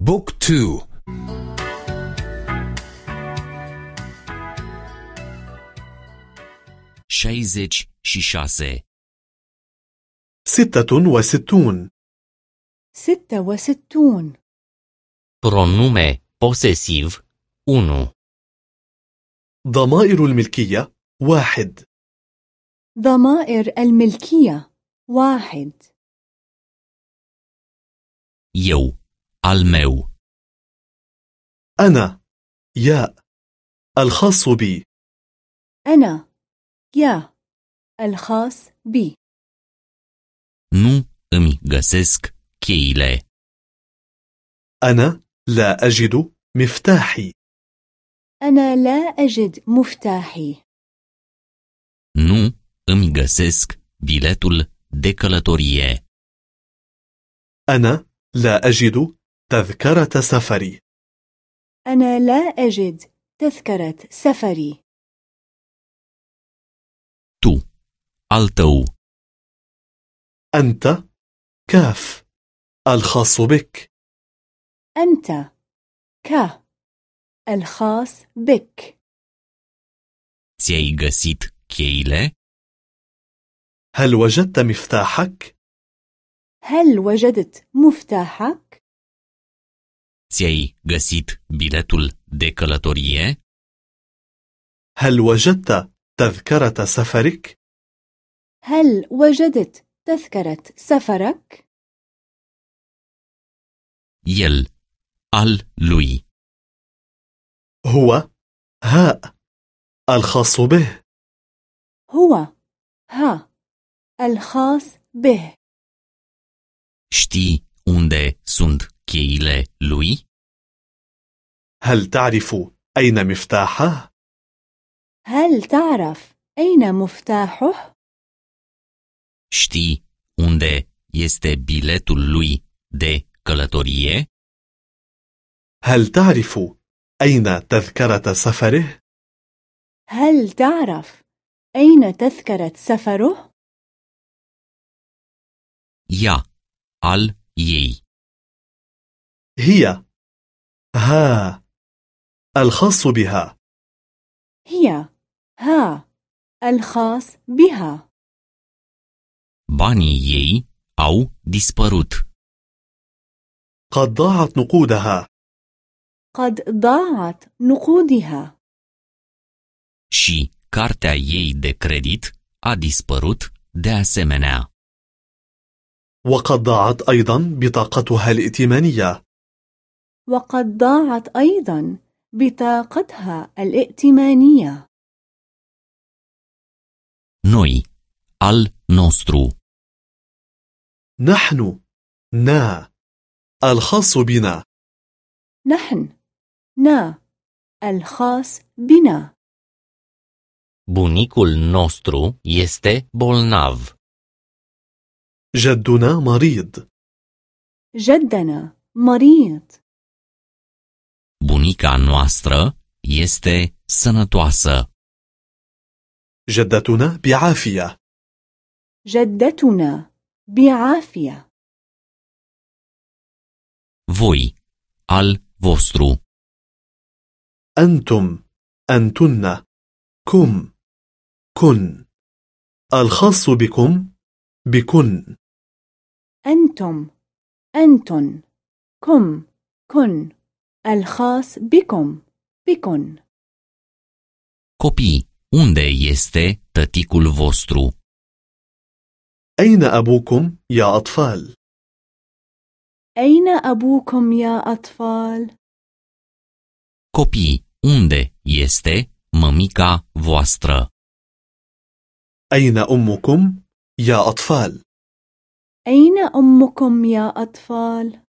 Book two. șaizeci și șase ستة وستون. ستة وستون. pronume posesiv 1 ضمائر الملكية واحد. ضمائر الملكية واحد. eu al meu أنا يا الخاص بي. أنا يا الخاص بي. Nu îmi găsesc cheile. أنا لا أجد مفتاحي. أنا لا أجد مفتاحي. Nu îmi găsesc biletul de călătorie. أنا لا أجد تذكرة سفري. أنا لا أجد تذكرة سفري. tu al tău أنت كاف. الخاص بك. أنت ك الخاص بك. ți-ai găsit cheile? هل وجدت مفتاحك؟ هل وجدت مفتاحك؟ Ți-ai găsit biletul de călătorie هل وجدت تذكرة سفرك؟ هل وجدت تذكرة سفرك؟ el al lui هو هاء الخاص به هو ها الخاص به știi unde sunt cheile هل تعرف أين مفتاحه؟ هل تعرف أين مفتاحه؟ știi unde este biletul lui de călătorie هل تعرف أين تذكرة سفره؟ هل تعرف أين تذكرة سفره؟ ea al ei هي ها الخاص بها. هي ها الخاص بها. banii ei au dispărut. قد ضاعت نقودها. قد ضاعت نقودها. Și cartea ei de credit a dispărut de asemenea. وقد ضاعت أيضا بطاقتها الائتمانية. وقد ضاعت أيضا بطاقتها الائتمانية. Noi, al nostru, نحن نا الخاص بنا. نحن نا الخاص بنا. Bunicul nostru este bolnav. جدنا مريض. جدنا مريض. Bunica noastră este sănătoasă. جدتنا بعافية. جدتنا بعافية. Voi, al vostru, أنتم أنتن كم كن. الخاص بكم بكن. أنتم أنتن كم كن. الخاص بكم بكن copii, unde este tăticul vostru? أين أبوكم يا أطفال؟ أين أبوكم يا أطفال؟ Copii, unde este mămica voastră? أين أمكم يا أطفال؟ أين أمكم يا أطفال؟